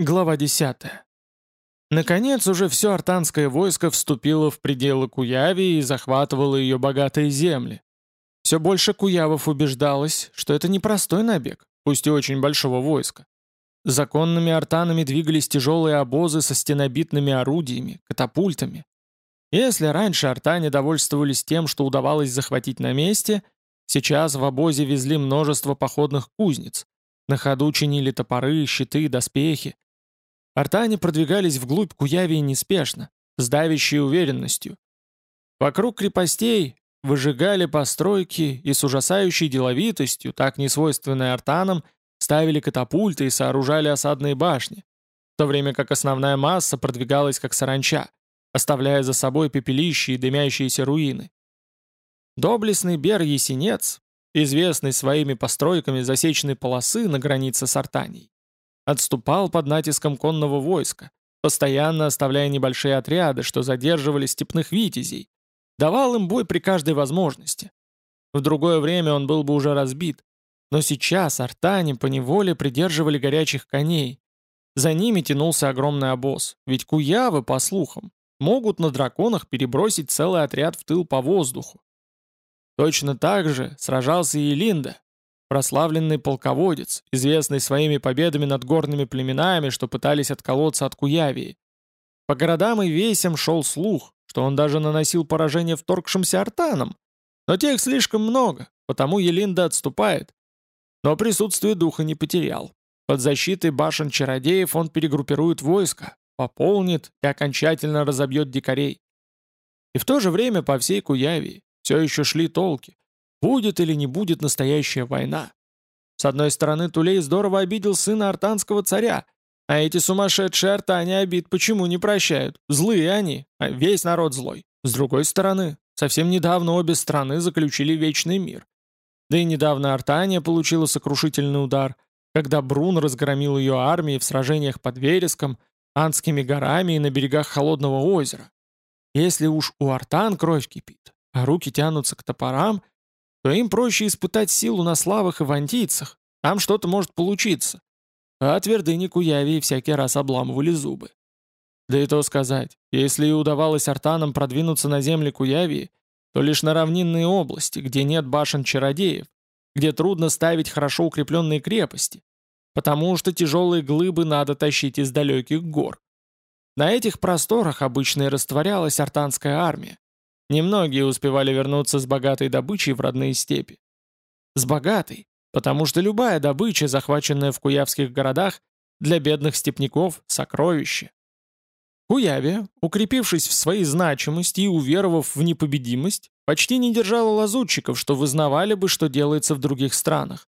Глава 10. Наконец, уже все артанское войско вступило в пределы Куяви и захватывало ее богатые земли. Все больше куявов убеждалось, что это не простой набег, пусть и очень большого войска. Законными артанами двигались тяжелые обозы со стенобитными орудиями, катапультами. Если раньше артане довольствовались тем, что удавалось захватить на месте, сейчас в обозе везли множество походных кузнец. На ходу чинили топоры, щиты, доспехи. Артане продвигались вглубь Куявии неспешно, с давящей уверенностью. Вокруг крепостей выжигали постройки и с ужасающей деловитостью, так несвойственной артанам, ставили катапульты и сооружали осадные башни, в то время как основная масса продвигалась как саранча, оставляя за собой пепелища и дымящиеся руины. Доблестный Бер-Есенец, известный своими постройками засечной полосы на границе с Артанией, отступал под натиском конного войска, постоянно оставляя небольшие отряды, что задерживали степных витязей, давал им бой при каждой возможности. В другое время он был бы уже разбит, но сейчас артане поневоле придерживали горячих коней. За ними тянулся огромный обоз, ведь куявы, по слухам, могут на драконах перебросить целый отряд в тыл по воздуху. Точно так же сражался и Линда, Прославленный полководец, известный своими победами над горными племенами, что пытались отколоться от Куявии. По городам и весям шел слух, что он даже наносил поражение вторгшимся артанам. Но тех слишком много, потому Елинда отступает. Но присутствие духа не потерял. Под защитой башен чародеев он перегруппирует войско, пополнит и окончательно разобьет дикарей. И в то же время по всей Куявии все еще шли толки, Будет или не будет настоящая война? С одной стороны, Тулей здорово обидел сына артанского царя, а эти сумасшедшие артане обид почему не прощают? Злые они, а весь народ злой. С другой стороны, совсем недавно обе страны заключили вечный мир. Да и недавно Артания получила сокрушительный удар, когда Брун разгромил ее армии в сражениях под Вереском, Андскими горами и на берегах Холодного озера. Если уж у Артан кровь кипит, а руки тянутся к топорам – то им проще испытать силу на славах и вантийцах, там что-то может получиться. А твердыни Куявии всякий раз обламывали зубы. Да и то сказать, если и удавалось артанам продвинуться на земли Куявии, то лишь на равнинные области, где нет башен чародеев, где трудно ставить хорошо укрепленные крепости, потому что тяжелые глыбы надо тащить из далеких гор. На этих просторах обычно и растворялась артанская армия, Немногие успевали вернуться с богатой добычей в родные степи. С богатой, потому что любая добыча, захваченная в куявских городах, для бедных степняков – сокровище. Куявия, укрепившись в своей значимости и уверовав в непобедимость, почти не держала лазутчиков, что вызнавали бы, что делается в других странах.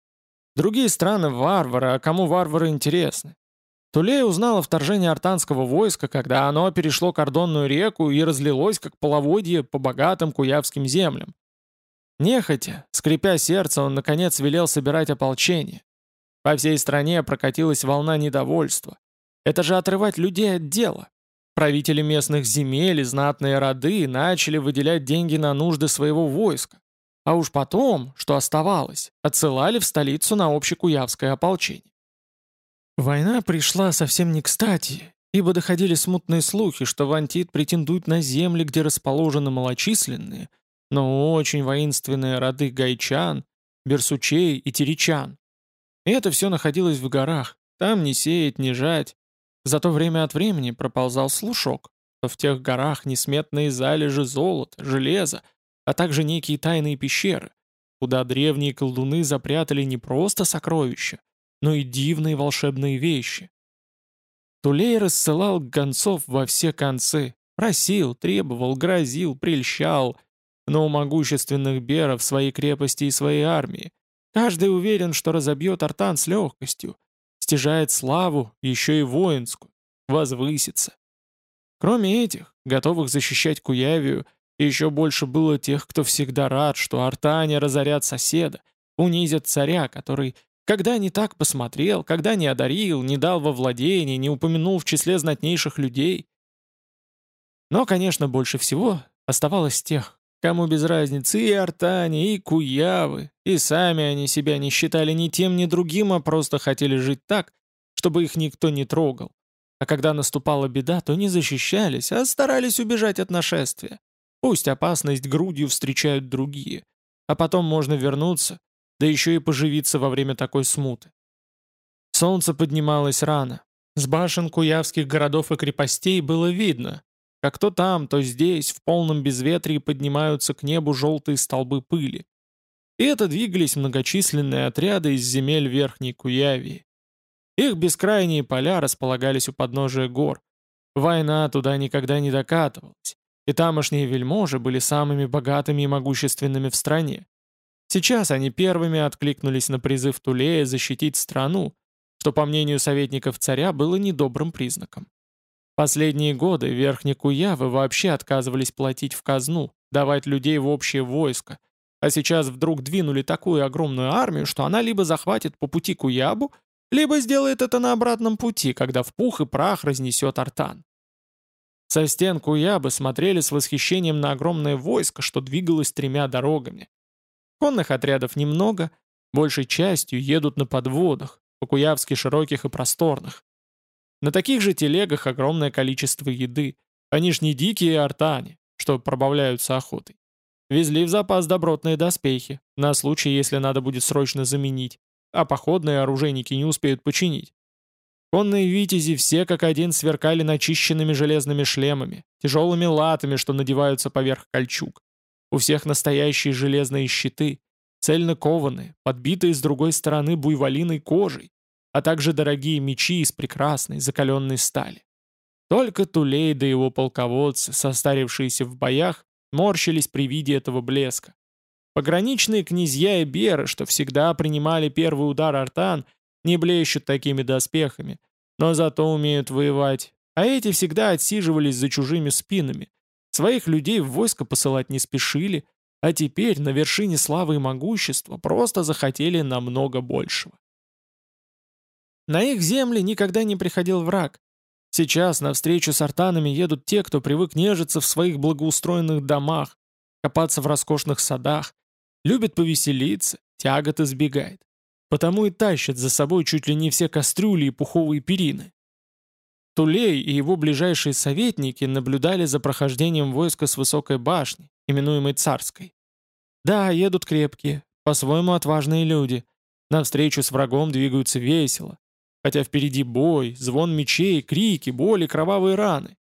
Другие страны – варвары, а кому варвары интересны? Тулей узнал о вторжении артанского войска, когда оно перешло кордонную реку и разлилось, как половодье, по богатым куявским землям. Нехотя, скрипя сердце, он, наконец, велел собирать ополчение. По всей стране прокатилась волна недовольства. Это же отрывать людей от дела. Правители местных земель и знатные роды начали выделять деньги на нужды своего войска. А уж потом, что оставалось, отсылали в столицу на общекуявское ополчение. Война пришла совсем не кстати, ибо доходили смутные слухи, что Вантит претендует на земли, где расположены малочисленные, но очень воинственные роды гайчан, берсучей и теречан. И это все находилось в горах, там не сеять, не жать. Зато время от времени проползал слушок, что в тех горах несметные залежи золота, железа, а также некие тайные пещеры, куда древние колдуны запрятали не просто сокровища, но и дивные волшебные вещи. Тулей рассылал гонцов во все концы, просил, требовал, грозил, прельщал, но у могущественных беров свои крепости и свои армии. Каждый уверен, что разобьет Артан с легкостью, стяжает славу, еще и воинскую, возвысится. Кроме этих, готовых защищать Куявию, еще больше было тех, кто всегда рад, что артане разорят соседа, унизят царя, который когда не так посмотрел, когда не одарил, не дал во владение, не упомянул в числе знатнейших людей. Но, конечно, больше всего оставалось тех, кому без разницы и артани, и куявы, и сами они себя не считали ни тем, ни другим, а просто хотели жить так, чтобы их никто не трогал. А когда наступала беда, то не защищались, а старались убежать от нашествия. Пусть опасность грудью встречают другие, а потом можно вернуться, да еще и поживиться во время такой смуты. Солнце поднималось рано. С башен куявских городов и крепостей было видно, как то там, то здесь, в полном безветрии поднимаются к небу желтые столбы пыли. И это двигались многочисленные отряды из земель Верхней Куявии. Их бескрайние поля располагались у подножия гор. Война туда никогда не докатывалась, и тамошние вельможи были самыми богатыми и могущественными в стране. Сейчас они первыми откликнулись на призыв Тулея защитить страну, что, по мнению советников царя, было недобрым признаком. Последние годы верхние Куявы вообще отказывались платить в казну, давать людей в общее войско, а сейчас вдруг двинули такую огромную армию, что она либо захватит по пути Куябу, либо сделает это на обратном пути, когда в пух и прах разнесет артан. Со стен Куябы смотрели с восхищением на огромное войско, что двигалось тремя дорогами. Конных отрядов немного, большей частью едут на подводах, по-куявски широких и просторных. На таких же телегах огромное количество еды, они ж не дикие артани, что пробавляются охотой. Везли в запас добротные доспехи, на случай, если надо будет срочно заменить, а походные оружейники не успеют починить. Конные витязи все как один сверкали начищенными железными шлемами, тяжелыми латами, что надеваются поверх кольчуг. У всех настоящие железные щиты, цельно кованые, подбитые с другой стороны буйволиной кожей, а также дорогие мечи из прекрасной закаленной стали. Только Тулей да его полководцы, состарившиеся в боях, морщились при виде этого блеска. Пограничные князья и беры, что всегда принимали первый удар артан, не блещут такими доспехами, но зато умеют воевать, а эти всегда отсиживались за чужими спинами. Своих людей в войско посылать не спешили, а теперь на вершине славы и могущества просто захотели намного большего. На их земли никогда не приходил враг. Сейчас навстречу с артанами едут те, кто привык нежиться в своих благоустроенных домах, копаться в роскошных садах, Любит повеселиться, тягот избегает. Потому и тащит за собой чуть ли не все кастрюли и пуховые перины. Тулей и его ближайшие советники наблюдали за прохождением войска с высокой башни, именуемой Царской. Да, едут крепкие, по-своему отважные люди. Навстречу с врагом двигаются весело. Хотя впереди бой, звон мечей, крики, боли, кровавые раны.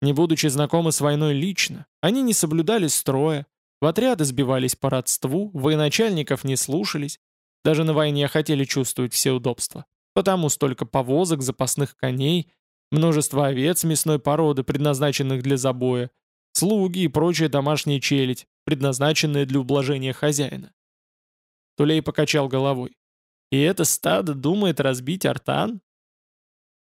Не будучи знакомы с войной лично, они не соблюдали строя, в отряды сбивались по родству, военачальников не слушались, даже на войне хотели чувствовать все удобства. Потому столько повозок, запасных коней, множество овец мясной породы, предназначенных для забоя, слуги и прочая домашняя челядь, предназначенная для ублажения хозяина. Тулей покачал головой. И это стадо думает разбить артан?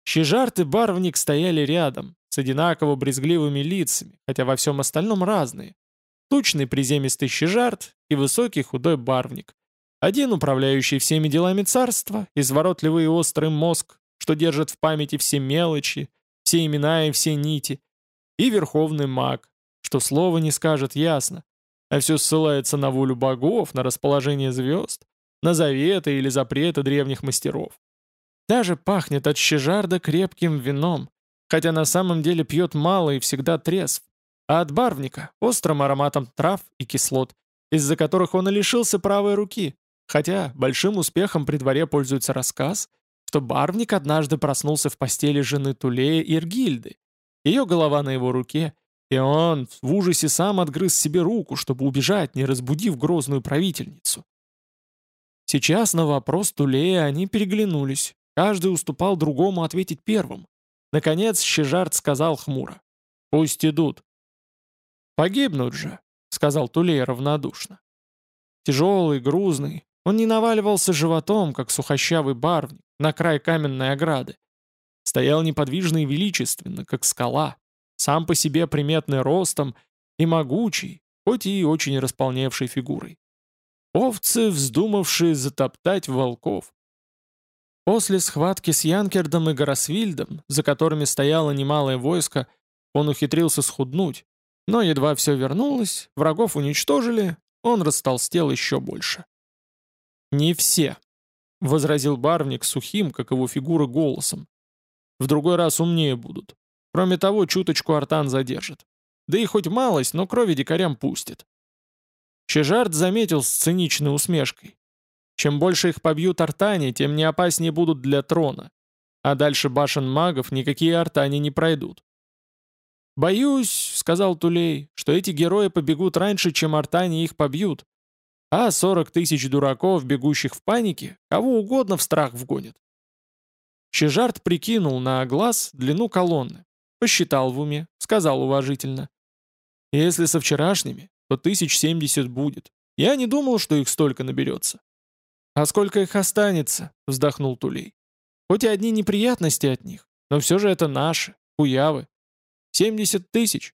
Щежарт и барвник стояли рядом, с одинаково брезгливыми лицами, хотя во всем остальном разные. Тучный приземистый щежарт и высокий худой барвник. Один управляющий всеми делами царства, изворотливый и острый мозг, что держит в памяти все мелочи, все имена и все нити. И верховный маг, что слова не скажет ясно, а все ссылается на волю богов, на расположение звезд, на заветы или запреты древних мастеров. Даже пахнет от щежарда крепким вином, хотя на самом деле пьет мало и всегда трезв а от барвника – острым ароматом трав и кислот, из-за которых он и лишился правой руки, хотя большим успехом при дворе пользуется рассказ, что барвник однажды проснулся в постели жены Тулея Иргильды, ее голова на его руке, и он в ужасе сам отгрыз себе руку, чтобы убежать, не разбудив грозную правительницу. Сейчас на вопрос Тулея они переглянулись, каждый уступал другому ответить первым. Наконец Щежарт сказал хмуро. «Пусть идут. «Погибнут же», — сказал Тулей равнодушно. Тяжелый, грузный, он не наваливался животом, как сухощавый барвник, на край каменной ограды. Стоял неподвижно и величественно, как скала, сам по себе приметный ростом и могучий, хоть и очень располневшей фигурой. Овцы, вздумавшие затоптать волков. После схватки с Янкердом и Гарасвильдом, за которыми стояло немалое войско, он ухитрился схуднуть, но едва все вернулось, врагов уничтожили, он растолстел еще больше. Не все. — возразил Барвник сухим, как его фигура, голосом. «В другой раз умнее будут. Кроме того, чуточку артан задержит. Да и хоть малость, но крови дикарям пустит». Чежард заметил с циничной усмешкой. Чем больше их побьют артане, тем не опаснее будут для трона. А дальше башен магов никакие артане не пройдут. «Боюсь», — сказал Тулей, — «что эти герои побегут раньше, чем артане их побьют. А 40 тысяч дураков, бегущих в панике, кого угодно в страх вгонят». Чижарт прикинул на глаз длину колонны, посчитал в уме, сказал уважительно. «Если со вчерашними, то тысяч семьдесят будет. Я не думал, что их столько наберется. «А сколько их останется?» — вздохнул Тулей. «Хоть и одни неприятности от них, но все же это наши, куявы. 70 тысяч.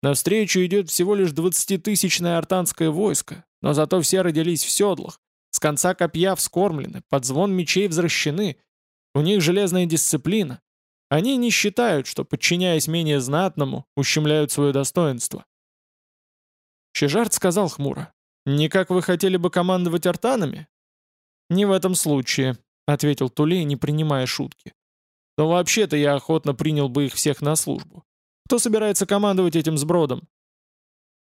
Навстречу идет всего лишь двадцатитысячное артанское войско, но зато все родились в седлах, с конца копья вскормлены, под звон мечей взращены. У них железная дисциплина. Они не считают, что, подчиняясь менее знатному, ущемляют свое достоинство. Чижарт сказал хмуро. «Не как вы хотели бы командовать артанами?» «Не в этом случае», — ответил Тулей, не принимая шутки. «Но вообще-то я охотно принял бы их всех на службу. Кто собирается командовать этим сбродом?»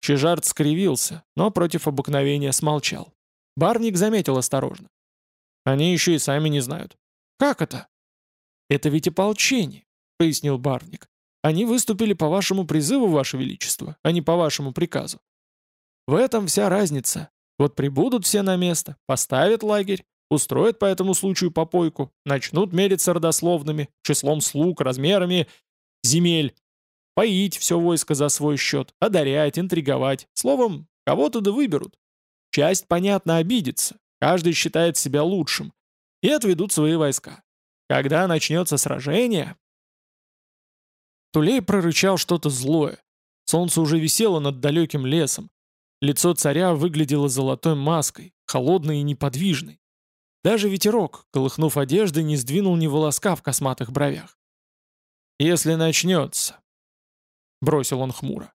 Чижарт скривился, но против обыкновения смолчал. Барник заметил осторожно. «Они еще и сами не знают». «Как это?» «Это ведь ополчение», — пояснил Барник. «Они выступили по вашему призыву, ваше величество, а не по вашему приказу. В этом вся разница. Вот прибудут все на место, поставят лагерь, устроят по этому случаю попойку, начнут мериться родословными, числом слуг, размерами земель, поить все войско за свой счет, одарять, интриговать. Словом, кого туда выберут. Часть, понятно, обидится, каждый считает себя лучшим, и отведут свои войска. Когда начнется сражение... Тулей прорычал что-то злое. Солнце уже висело над далеким лесом. Лицо царя выглядело золотой маской, холодной и неподвижной. Даже ветерок, колыхнув одежды, не сдвинул ни волоска в косматых бровях. «Если начнется», — бросил он хмуро.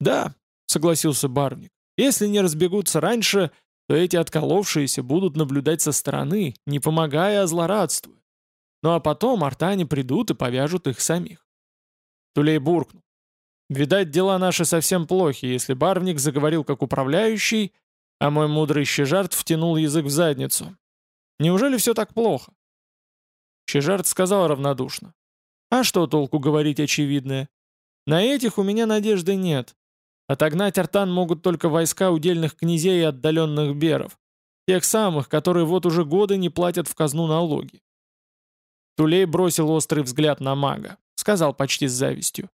«Да», — согласился Барвник, — «если не разбегутся раньше, то эти отколовшиеся будут наблюдать со стороны, не помогая, а злорадствуя. Ну а потом артане придут и повяжут их самих». Тулей буркнул. Видать, дела наши совсем плохи, если барвник заговорил как управляющий, а мой мудрый щежарт втянул язык в задницу. Неужели все так плохо? Щежарт сказал равнодушно. А что толку говорить очевидное? На этих у меня надежды нет. Отогнать Артан могут только войска удельных князей и отдаленных беров. Тех самых, которые вот уже годы не платят в казну налоги. Тулей бросил острый взгляд на мага. Сказал почти с завистью.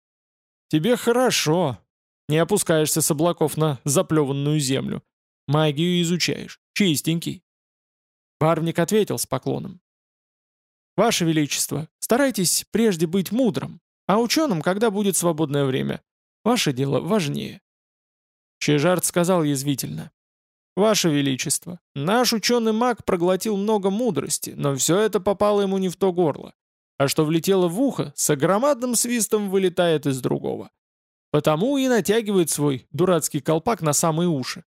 «Тебе хорошо. Не опускаешься с облаков на заплеванную землю. Магию изучаешь. Чистенький». Барвник ответил с поклоном. «Ваше Величество, старайтесь прежде быть мудрым, а ученым, когда будет свободное время. Ваше дело важнее». Чижарт сказал язвительно. «Ваше Величество, наш ученый-маг проглотил много мудрости, но все это попало ему не в то горло а что влетело в ухо, с огромадным свистом вылетает из другого. Потому и натягивает свой дурацкий колпак на самые уши.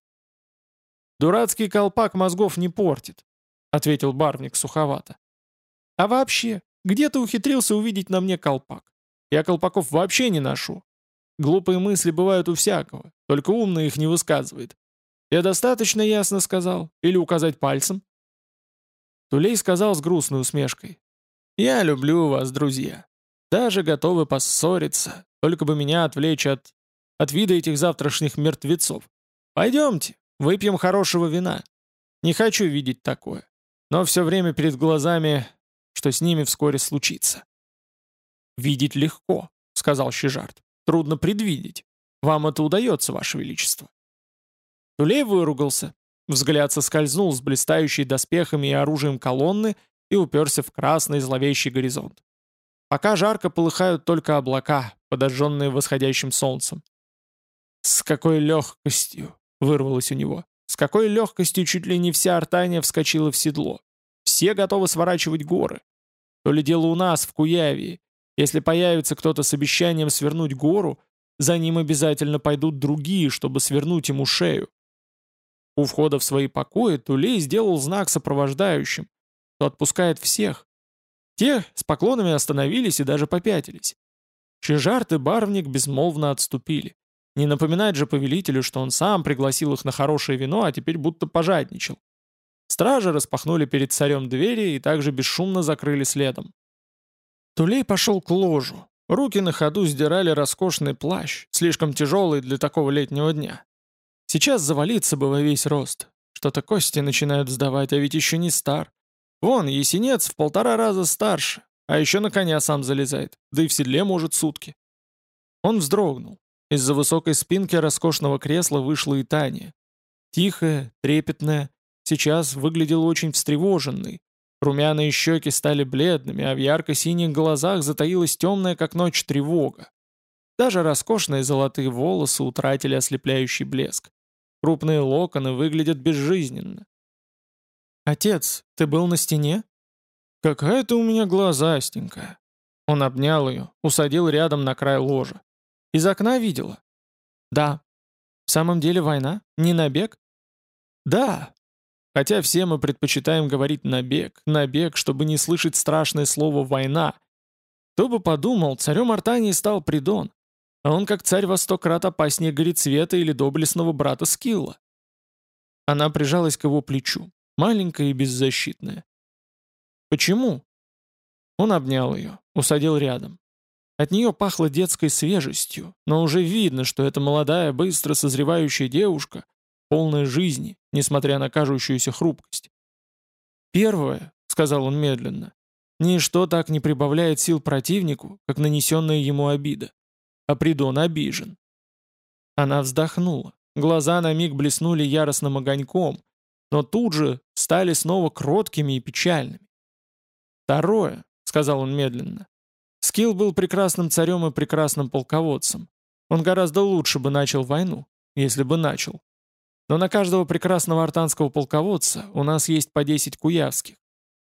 «Дурацкий колпак мозгов не портит», — ответил барвник суховато. «А вообще, где ты ухитрился увидеть на мне колпак? Я колпаков вообще не ношу. Глупые мысли бывают у всякого, только умный их не высказывает. Я достаточно ясно сказал? Или указать пальцем?» Тулей сказал с грустной усмешкой. Я люблю вас, друзья. Даже готовы поссориться, только бы меня отвлечь от... от вида этих завтрашних мертвецов. Пойдемте, выпьем хорошего вина. Не хочу видеть такое. Но все время перед глазами, что с ними вскоре случится. «Видеть легко», — сказал Щежарт. «Трудно предвидеть. Вам это удается, Ваше Величество». Тулей выругался. Взгляд соскользнул с блистающей доспехами и оружием колонны и уперся в красный зловещий горизонт. Пока жарко полыхают только облака, подожженные восходящим солнцем. «С какой легкостью!» — вырвалось у него. «С какой легкостью чуть ли не вся Артания вскочила в седло. Все готовы сворачивать горы. То ли дело у нас, в Куявии. Если появится кто-то с обещанием свернуть гору, за ним обязательно пойдут другие, чтобы свернуть ему шею. У входа в свои покои Тулей сделал знак сопровождающим, то отпускает всех. Те с поклонами остановились и даже попятились. Чижарт и Барвник безмолвно отступили. Не напоминать же повелителю, что он сам пригласил их на хорошее вино, а теперь будто пожадничал. Стражи распахнули перед царем двери и также бесшумно закрыли следом. Тулей пошел к ложу. Руки на ходу сдирали роскошный плащ, слишком тяжелый для такого летнего дня. Сейчас завалиться бы во весь рост. Что-то кости начинают сдавать, а ведь еще не стар. Вон, есенец в полтора раза старше, а еще на коня сам залезает, да и в седле может сутки. Он вздрогнул. Из-за высокой спинки роскошного кресла вышла и Таня. Тихая, трепетная, сейчас выглядела очень встревоженной. Румяные щеки стали бледными, а в ярко-синих глазах затаилась темная, как ночь, тревога. Даже роскошные золотые волосы утратили ослепляющий блеск. Крупные локоны выглядят безжизненно. «Отец, ты был на стене?» «Какая ты у меня глазастенькая!» Он обнял ее, усадил рядом на край ложа. «Из окна видела?» «Да». «В самом деле война? Не набег?» «Да». Хотя все мы предпочитаем говорить «набег», «набег», чтобы не слышать страшное слово «война». Кто бы подумал, царем Артании стал Придон, а он как царь во сто крат опаснее Горецвета или доблестного брата Скилла. Она прижалась к его плечу, маленькая и беззащитная. «Почему?» Он обнял ее, усадил рядом. От нее пахло детской свежестью, но уже видно, что это молодая, быстро созревающая девушка, полная жизни, несмотря на кажущуюся хрупкость. «Первое», — сказал он медленно, — «ничто так не прибавляет сил противнику, как нанесенная ему обида а Придон обижен. Она вздохнула. Глаза на миг блеснули яростным огоньком, но тут же стали снова кроткими и печальными. «Второе», — сказал он медленно. Скилл был прекрасным царем и прекрасным полководцем. Он гораздо лучше бы начал войну, если бы начал. Но на каждого прекрасного артанского полководца у нас есть по 10 куявских.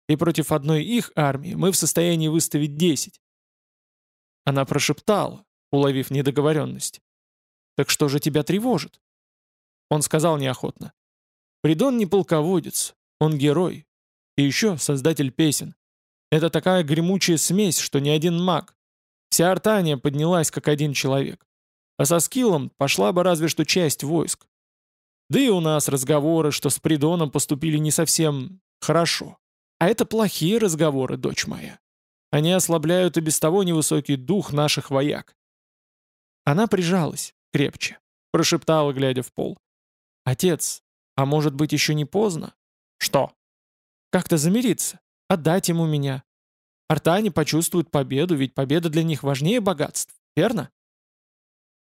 И против одной их армии мы в состоянии выставить 10. Она прошептала, уловив недоговоренность. «Так что же тебя тревожит?» Он сказал неохотно. «Придон не полководец, он герой. И еще создатель песен. Это такая гремучая смесь, что ни один маг. Вся Артания поднялась как один человек. А со скиллом пошла бы разве что часть войск. Да и у нас разговоры, что с Придоном поступили не совсем хорошо. А это плохие разговоры, дочь моя. Они ослабляют и без того невысокий дух наших вояк. Она прижалась, крепче, прошептала, глядя в пол. «Отец, а может быть еще не поздно?» «Что?» «Как-то замириться, отдать ему меня. Артане почувствуют победу, ведь победа для них важнее богатств, верно?»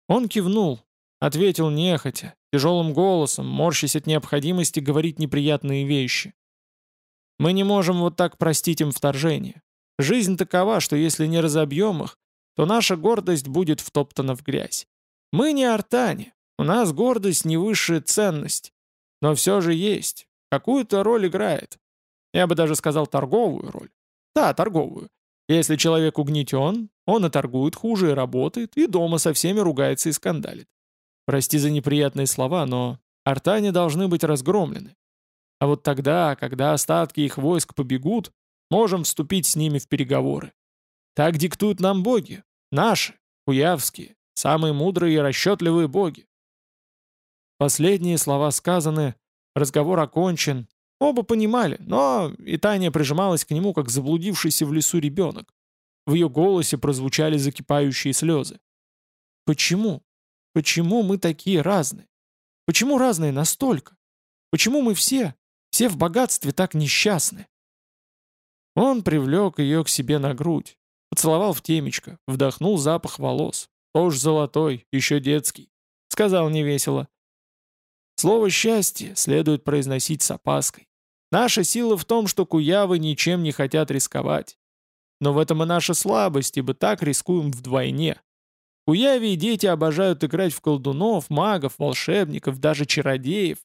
Он кивнул, ответил нехотя, тяжелым голосом, морщась от необходимости говорить неприятные вещи. «Мы не можем вот так простить им вторжение. Жизнь такова, что если не разобьем их, то наша гордость будет втоптана в грязь. Мы не артане, у нас гордость не высшая ценность, но все же есть, какую-то роль играет. Я бы даже сказал торговую роль. Да, торговую. Если человек угнетен, он и торгует хуже, и работает, и дома со всеми ругается и скандалит. Прости за неприятные слова, но артане должны быть разгромлены. А вот тогда, когда остатки их войск побегут, можем вступить с ними в переговоры. Так диктуют нам боги. Наши, куявские, самые мудрые и расчетливые боги. Последние слова сказаны, разговор окончен. Оба понимали, но и Таня прижималась к нему, как заблудившийся в лесу ребенок. В ее голосе прозвучали закипающие слезы. Почему? Почему мы такие разные? Почему разные настолько? Почему мы все, все в богатстве так несчастны? Он привлек ее к себе на грудь, Поцеловал в темечко, вдохнул запах волос. Тоже золотой, еще детский. Сказал невесело. Слово «счастье» следует произносить с опаской. Наша сила в том, что куявы ничем не хотят рисковать. Но в этом и наша слабость, ибо так рискуем вдвойне. Куяви и дети обожают играть в колдунов, магов, волшебников, даже чародеев.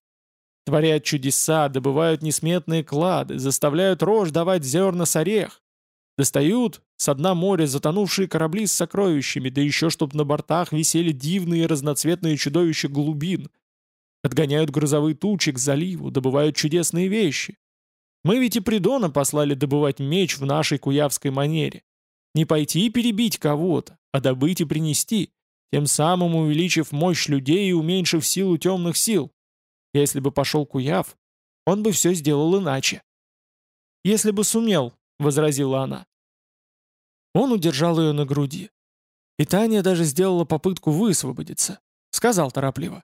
Творят чудеса, добывают несметные клады, заставляют рожь давать зерна с орех. Достают с дна моря затонувшие корабли с сокровищами, да еще чтоб на бортах висели дивные разноцветные чудовища глубин. Отгоняют грозовые тучи к заливу, добывают чудесные вещи. Мы ведь и Придона послали добывать меч в нашей куявской манере. Не пойти и перебить кого-то, а добыть и принести, тем самым увеличив мощь людей и уменьшив силу темных сил. Если бы пошел Куяв, он бы все сделал иначе. «Если бы сумел», — возразила она. Он удержал ее на груди. И Таня даже сделала попытку высвободиться. Сказал торопливо.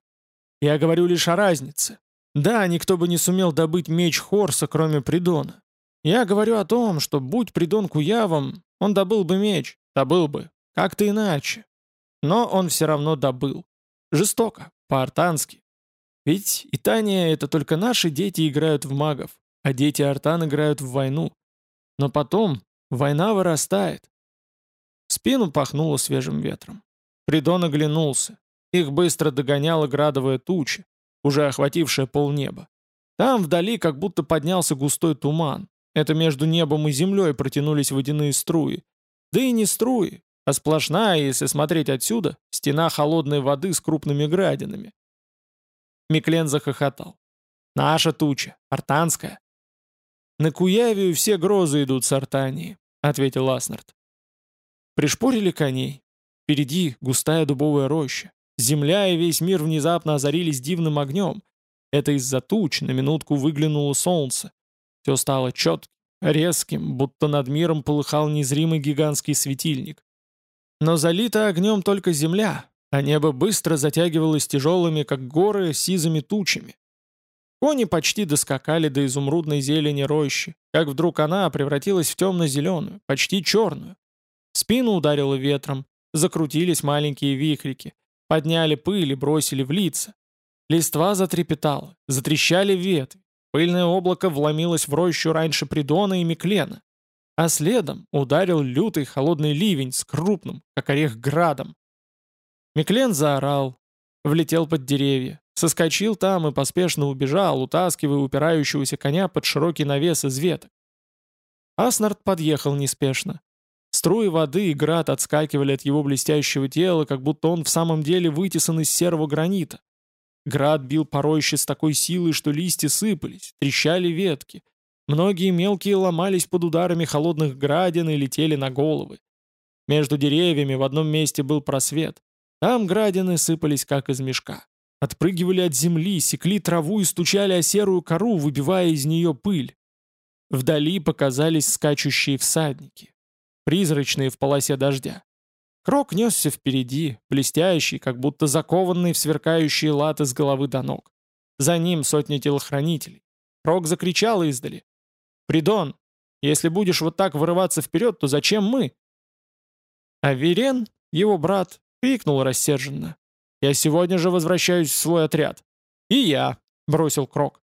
«Я говорю лишь о разнице. Да, никто бы не сумел добыть меч Хорса, кроме Придона. Я говорю о том, что будь Придон Куявом, он добыл бы меч, добыл бы, как-то иначе. Но он все равно добыл. Жестоко, по-артански. Ведь Итания — это только наши дети играют в магов, а дети Артан играют в войну. Но потом война вырастает. В спину пахнуло свежим ветром. Придон оглянулся. Их быстро догоняла градовая туча, уже охватившая полнеба. Там вдали как будто поднялся густой туман. Это между небом и землей протянулись водяные струи. Да и не струи, а сплошная, если смотреть отсюда, стена холодной воды с крупными градинами. Миклен захохотал. «Наша туча, артанская». «На Куявию все грозы идут с Артании», — ответил Аснард. Пришпорили коней. Впереди густая дубовая роща. Земля и весь мир внезапно озарились дивным огнем. Это из-за туч на минутку выглянуло солнце. Все стало четким, резким, будто над миром полыхал незримый гигантский светильник. Но залита огнем только земля, а небо быстро затягивалось тяжелыми, как горы, сизыми тучами. Кони почти доскакали до изумрудной зелени рощи, как вдруг она превратилась в темно-зеленую, почти черную. Спину ударило ветром, закрутились маленькие вихрики, подняли пыль и бросили в лица. Листва затрепетала, затрещали ветви, Пыльное облако вломилось в рощу раньше Придона и Миклена, а следом ударил лютый холодный ливень с крупным, как орех, градом. Миклен заорал, влетел под деревья, соскочил там и поспешно убежал, утаскивая упирающегося коня под широкий навес из веток. Аснард подъехал неспешно. Струи воды и град отскакивали от его блестящего тела, как будто он в самом деле вытесан из серого гранита. Град бил по роще с такой силой, что листья сыпались, трещали ветки. Многие мелкие ломались под ударами холодных градин и летели на головы. Между деревьями в одном месте был просвет. Там градины сыпались, как из мешка. Отпрыгивали от земли, секли траву и стучали о серую кору, выбивая из нее пыль. Вдали показались скачущие всадники, призрачные в полосе дождя. Крок несся впереди, блестящий, как будто закованный в сверкающие латы с головы до ног. За ним сотни телохранителей. Крок закричал издали. «Придон, если будешь вот так вырываться вперед, то зачем мы?» А Верен, его брат, крикнул рассерженно. «Я сегодня же возвращаюсь в свой отряд». «И я», — бросил Крок.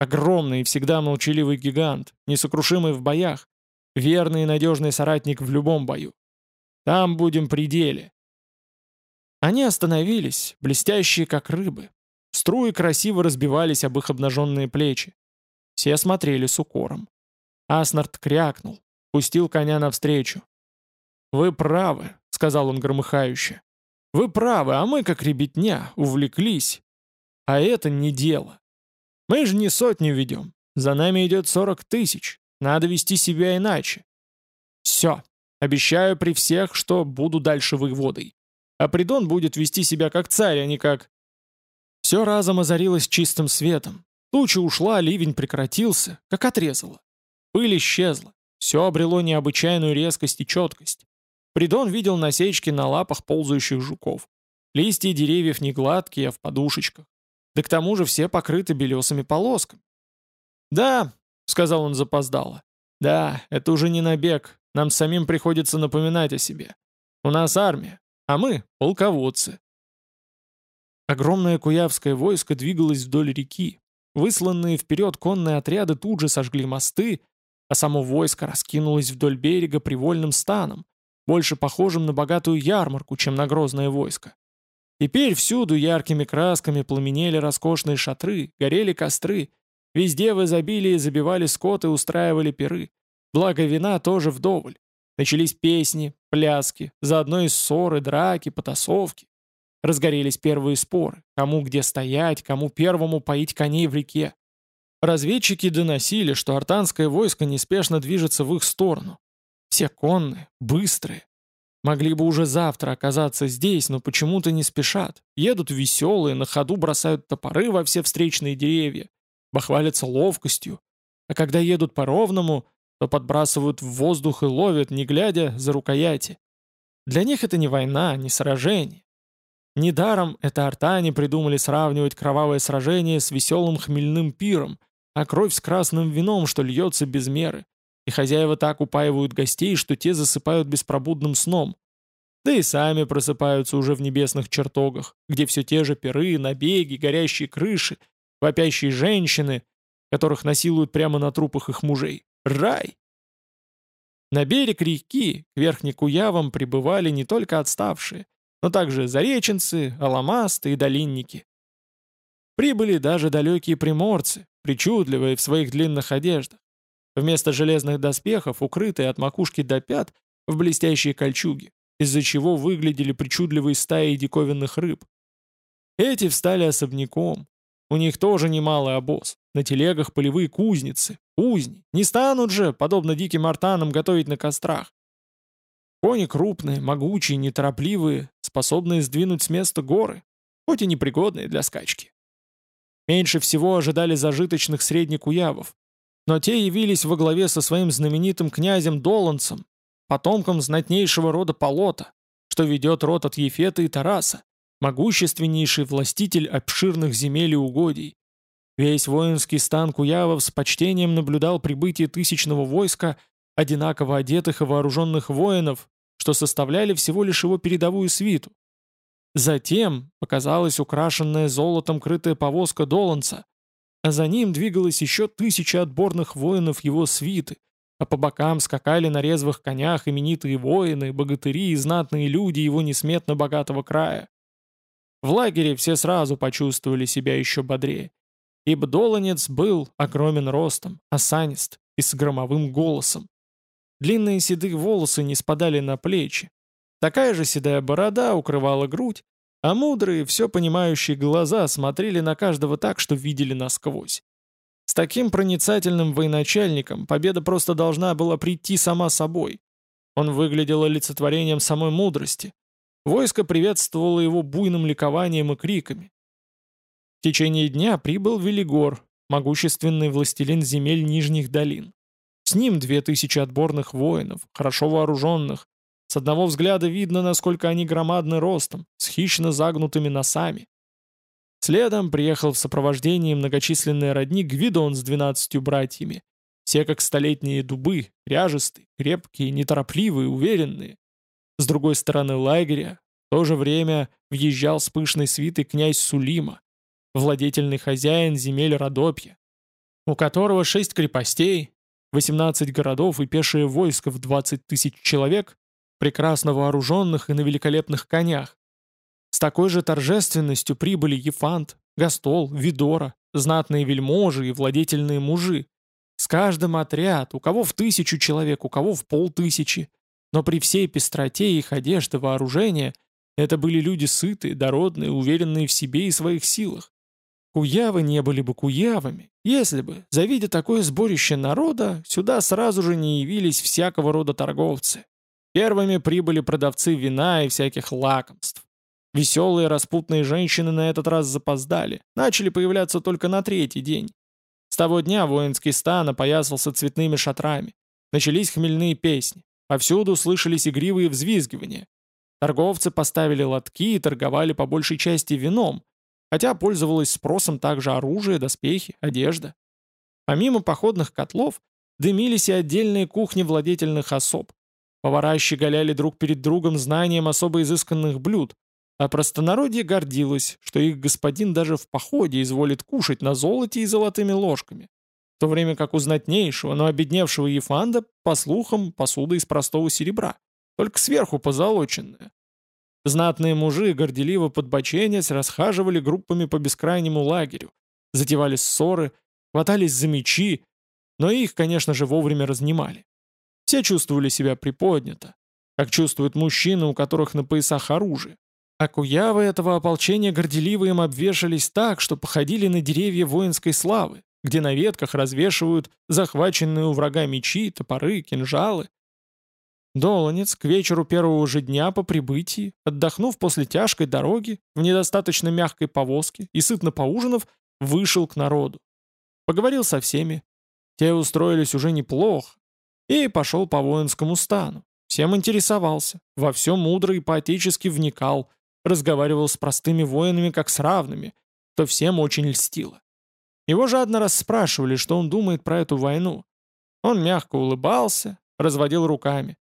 Огромный и всегда молчаливый гигант, несокрушимый в боях, верный и надежный соратник в любом бою. Там будем при деле». Они остановились, блестящие как рыбы. Струи красиво разбивались об их обнаженные плечи. Все смотрели с укором. Аснард крякнул, пустил коня навстречу. «Вы правы», — сказал он громыхающе. «Вы правы, а мы, как ребятня, увлеклись. А это не дело. Мы же не сотню ведем. За нами идет сорок тысяч. Надо вести себя иначе. Все, Обещаю при всех, что буду дальше воеводой. А Придон будет вести себя как царь, а не как... Все разом озарилось чистым светом. Туча ушла, ливень прекратился, как отрезало. Пыль исчезла. Все обрело необычайную резкость и четкость. Придон видел насечки на лапах ползающих жуков. Листья деревьев не гладкие, а в подушечках. Да к тому же все покрыты белесыми полосками. «Да», — сказал он запоздало, — «да, это уже не набег, нам самим приходится напоминать о себе. У нас армия, а мы — полководцы. Огромное куявское войско двигалось вдоль реки. Высланные вперед конные отряды тут же сожгли мосты, а само войско раскинулось вдоль берега привольным станом, больше похожим на богатую ярмарку, чем на грозное войско. Теперь всюду яркими красками пламенели роскошные шатры, горели костры, везде в изобилии забивали скот и устраивали пиры. Благо вина тоже вдоволь. Начались песни, пляски, заодно и ссоры, драки, потасовки. Разгорелись первые споры, кому где стоять, кому первому поить коней в реке. Разведчики доносили, что артанское войско неспешно движется в их сторону. Все конные, быстрые. Могли бы уже завтра оказаться здесь, но почему-то не спешат. Едут веселые, на ходу бросают топоры во все встречные деревья, бахвалятся ловкостью. А когда едут по-ровному, то подбрасывают в воздух и ловят, не глядя, за рукояти. Для них это не война, не сражение. Недаром это артане придумали сравнивать кровавое сражение с веселым хмельным пиром, а кровь с красным вином, что льется без меры. И хозяева так упаивают гостей, что те засыпают беспробудным сном. Да и сами просыпаются уже в небесных чертогах, где все те же пиры, набеги, горящие крыши, вопящие женщины, которых насилуют прямо на трупах их мужей. Рай! На берег реки, к Верхнекуявам, прибывали не только отставшие, но также зареченцы, аламасты и долинники. Прибыли даже далекие приморцы, причудливые в своих длинных одеждах. Вместо железных доспехов, укрытые от макушки до пят, в блестящие кольчуги, из-за чего выглядели причудливые стаи диковинных рыб. Эти встали особняком. У них тоже немалый обоз. На телегах полевые кузницы, кузни. Не станут же, подобно диким артанам, готовить на кострах. Кони крупные, могучие, неторопливые, способные сдвинуть с места горы, хоть и непригодные для скачки. Меньше всего ожидали зажиточных средних уявов, но те явились во главе со своим знаменитым князем Доланцем, потомком знатнейшего рода Полота, что ведет род от Ефета и Тараса, могущественнейший властитель обширных земель и угодий. Весь воинский стан Куявов с почтением наблюдал прибытие тысячного войска одинаково одетых и вооруженных воинов, что составляли всего лишь его передовую свиту. Затем показалась украшенная золотом крытая повозка Доланца, а за ним двигалось еще тысяча отборных воинов его свиты, а по бокам скакали на резвых конях именитые воины, богатыри и знатные люди его несметно богатого края. В лагере все сразу почувствовали себя еще бодрее, ибо Доланец был огромен ростом, осанист и с громовым голосом. Длинные седые волосы не спадали на плечи. Такая же седая борода укрывала грудь, а мудрые, все понимающие глаза смотрели на каждого так, что видели насквозь. С таким проницательным военачальником победа просто должна была прийти сама собой. Он выглядел олицетворением самой мудрости. Войско приветствовало его буйным ликованием и криками. В течение дня прибыл Велигор, могущественный властелин земель Нижних долин. С ним две тысячи отборных воинов, хорошо вооруженных. С одного взгляда видно, насколько они громадны ростом, с хищно загнутыми носами. Следом приехал в сопровождении многочисленные родни Гвидон с двенадцатью братьями. Все как столетние дубы, ряжестые, крепкие, неторопливые, уверенные. С другой стороны лагеря в то же время въезжал с пышной свитой князь Сулима, владетельный хозяин земель Родопья, у которого шесть крепостей, 18 городов и пешее войско в 20 тысяч человек, прекрасно вооруженных и на великолепных конях. С такой же торжественностью прибыли Ефант, Гастол, Видора, знатные вельможи и владетельные мужи. С каждым отряд, у кого в тысячу человек, у кого в полтысячи. Но при всей пестроте их одежды, вооружения, это были люди сытые, дородные, уверенные в себе и своих силах. Куявы не были бы куявами, если бы, завидя такое сборище народа, сюда сразу же не явились всякого рода торговцы. Первыми прибыли продавцы вина и всяких лакомств. Веселые распутные женщины на этот раз запоздали, начали появляться только на третий день. С того дня воинский стан опоясался цветными шатрами. Начались хмельные песни. Повсюду слышались игривые взвизгивания. Торговцы поставили лотки и торговали по большей части вином, хотя пользовалось спросом также оружие, доспехи, одежда. Помимо походных котлов, дымились и отдельные кухни владетельных особ. Повара щеголяли друг перед другом знанием особо изысканных блюд, а простонародье гордилось, что их господин даже в походе изволит кушать на золоте и золотыми ложками, в то время как у знатнейшего, но обедневшего Ефанда, по слухам, посуда из простого серебра, только сверху позолоченная. Знатные мужи, горделиво подбоченясь, расхаживали группами по бескрайнему лагерю, затевали ссоры, хватались за мечи, но их, конечно же, вовремя разнимали. Все чувствовали себя приподнято, как чувствуют мужчины, у которых на поясах оружие. А куявы этого ополчения горделиво им обвешались так, что походили на деревья воинской славы, где на ветках развешивают захваченные у врага мечи, топоры, кинжалы. Долонец к вечеру первого же дня по прибытии, отдохнув после тяжкой дороги, в недостаточно мягкой повозке и сытно поужинав, вышел к народу. Поговорил со всеми. Те устроились уже неплохо. И пошел по воинскому стану. Всем интересовался, во все мудро и поотечески вникал, разговаривал с простыми воинами как с равными, то всем очень льстило. Его жадно расспрашивали, что он думает про эту войну. Он мягко улыбался, разводил руками.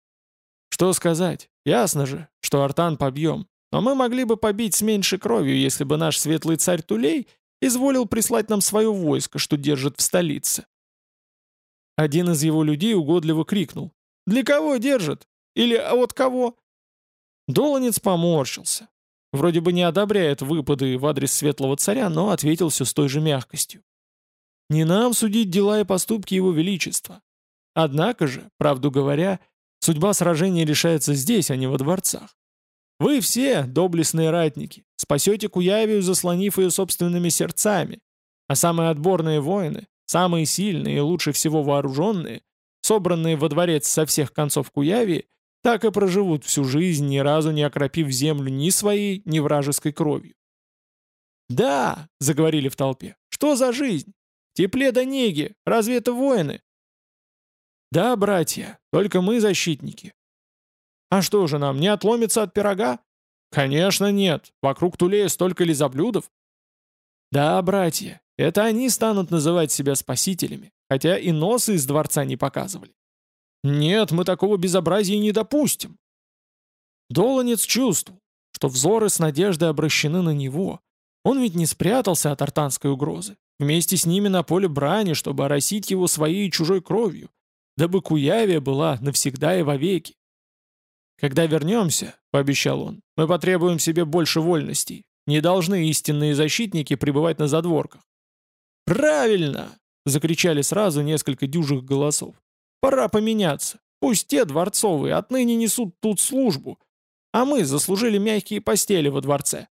Что сказать? Ясно же, что Артан побьем. Но мы могли бы побить с меньшей кровью, если бы наш светлый царь Тулей изволил прислать нам свое войско, что держит в столице. Один из его людей угодливо крикнул. «Для кого держит? Или от кого?» Долонец поморщился. Вроде бы не одобряет выпады в адрес светлого царя, но ответил все с той же мягкостью. «Не нам судить дела и поступки его величества. Однако же, правду говоря, судьба сражения решается здесь, а не во дворцах. Вы все, доблестные ратники, спасете Куявию, заслонив ее собственными сердцами, а самые отборные воины, самые сильные и лучше всего вооруженные, собранные во дворец со всех концов Куявии, так и проживут всю жизнь, ни разу не окропив землю ни своей, ни вражеской кровью. «Да!» — заговорили в толпе. «Что за жизнь? Тепле до неги! Разве это воины?» «Да, братья, только мы защитники. А что же нам, не отломится от пирога? Конечно нет, вокруг Тулея столько лизоблюдов. Да, братья, это они станут называть себя спасителями, хотя и носы из дворца не показывали. Нет, мы такого безобразия не допустим. Долонец чувствовал, что взоры с надеждой обращены на него. Он ведь не спрятался от артанской угрозы. Вместе с ними на поле брани, чтобы оросить его своей и чужой кровью, дабы Куявия была навсегда и вовеки. «Когда вернемся», — пообещал он, — «мы потребуем себе больше вольностей. Не должны истинные защитники пребывать на задворках». «Правильно!» — закричали сразу несколько дюжих голосов. «Пора поменяться. Пусть те дворцовые отныне несут тут службу, а мы заслужили мягкие постели во дворце».